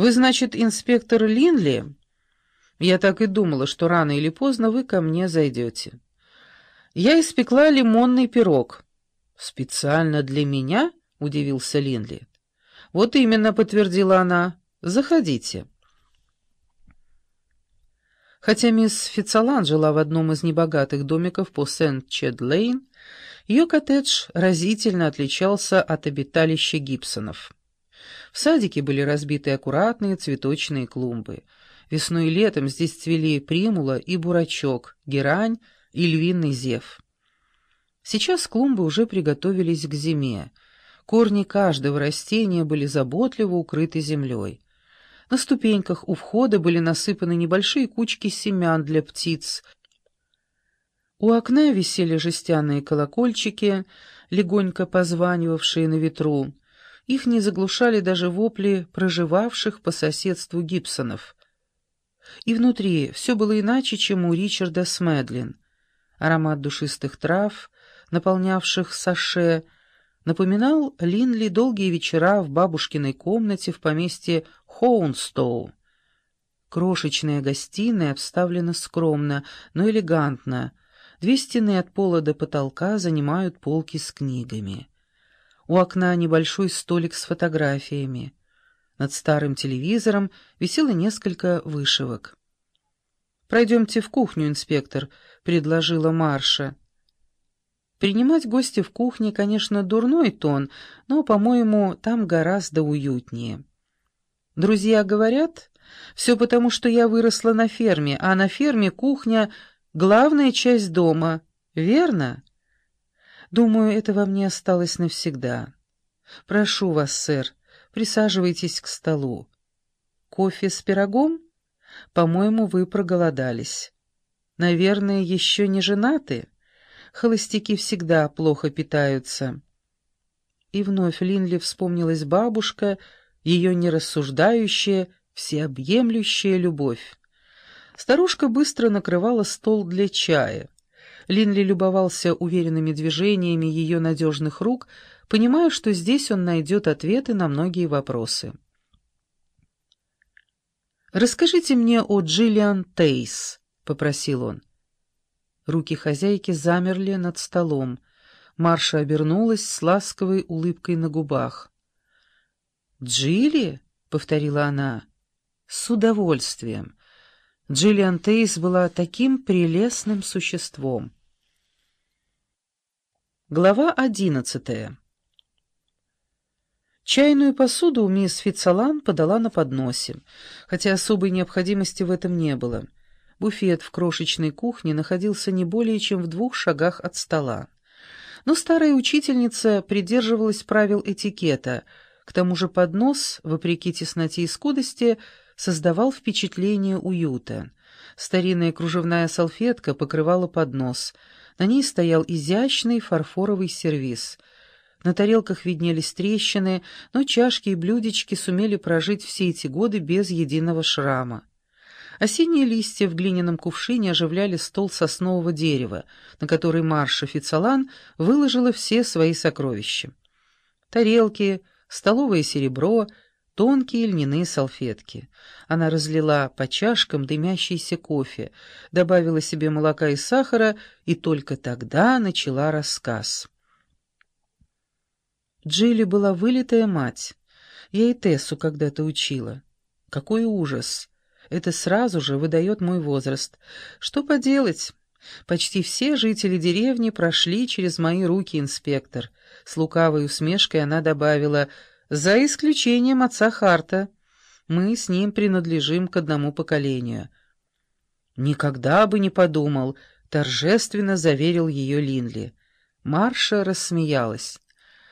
«Вы, значит, инспектор Линли?» «Я так и думала, что рано или поздно вы ко мне зайдете». «Я испекла лимонный пирог». «Специально для меня?» — удивился Линли. «Вот именно», — подтвердила она. «Заходите». Хотя мисс Фицалан жила в одном из небогатых домиков по Сент-Чед-Лейн, ее коттедж разительно отличался от обиталища Гибсонов. В садике были разбиты аккуратные цветочные клумбы. Весной и летом здесь цвели примула и бурачок, герань и львиный зев. Сейчас клумбы уже приготовились к зиме. Корни каждого растения были заботливо укрыты землей. На ступеньках у входа были насыпаны небольшие кучки семян для птиц. У окна висели жестяные колокольчики, легонько позванивавшие на ветру. Их не заглушали даже вопли проживавших по соседству Гибсонов. И внутри все было иначе, чем у Ричарда Смедлин. Аромат душистых трав, наполнявших саше, напоминал Линли долгие вечера в бабушкиной комнате в поместье Хоунстоу. Крошечная гостиная обставлена скромно, но элегантно. Две стены от пола до потолка занимают полки с книгами. У окна небольшой столик с фотографиями. Над старым телевизором висело несколько вышивок. «Пройдемте в кухню, инспектор», — предложила Марша. Принимать гостя в кухне, конечно, дурной тон, но, по-моему, там гораздо уютнее. Друзья говорят, все потому, что я выросла на ферме, а на ферме кухня — главная часть дома, верно? Думаю, это во мне осталось навсегда. Прошу вас, сэр, присаживайтесь к столу. Кофе с пирогом? По-моему, вы проголодались. Наверное, еще не женаты?» холостяки всегда плохо питаются. И вновь Линли вспомнилась бабушка, ее нерассуждающая, всеобъемлющая любовь. Старушка быстро накрывала стол для чая. Линли любовался уверенными движениями ее надежных рук, понимая, что здесь он найдет ответы на многие вопросы. «Расскажите мне о Джиллиан Тейс», — попросил он. Руки хозяйки замерли над столом. Марша обернулась с ласковой улыбкой на губах. «Джилли?» — повторила она. «С удовольствием. Джиллиан Тейс была таким прелестным существом». Глава одиннадцатая Чайную посуду мисс Фицалан подала на подносе, хотя особой необходимости в этом не было — Буфет в крошечной кухне находился не более чем в двух шагах от стола. Но старая учительница придерживалась правил этикета, к тому же поднос, вопреки тесноте и скудости, создавал впечатление уюта. Старинная кружевная салфетка покрывала поднос, на ней стоял изящный фарфоровый сервиз. На тарелках виднелись трещины, но чашки и блюдечки сумели прожить все эти годы без единого шрама. Осенние листья в глиняном кувшине оживляли стол соснового дерева, на который Марша Фицалан выложила все свои сокровища. Тарелки, столовое серебро, тонкие льняные салфетки. Она разлила по чашкам дымящийся кофе, добавила себе молока и сахара и только тогда начала рассказ. Джилли была вылитая мать. Я и Тессу когда-то учила. Какой ужас! Это сразу же выдает мой возраст. Что поделать? Почти все жители деревни прошли через мои руки, инспектор. С лукавой усмешкой она добавила, за исключением отца Харта. Мы с ним принадлежим к одному поколению. Никогда бы не подумал, торжественно заверил ее Линли. Марша рассмеялась.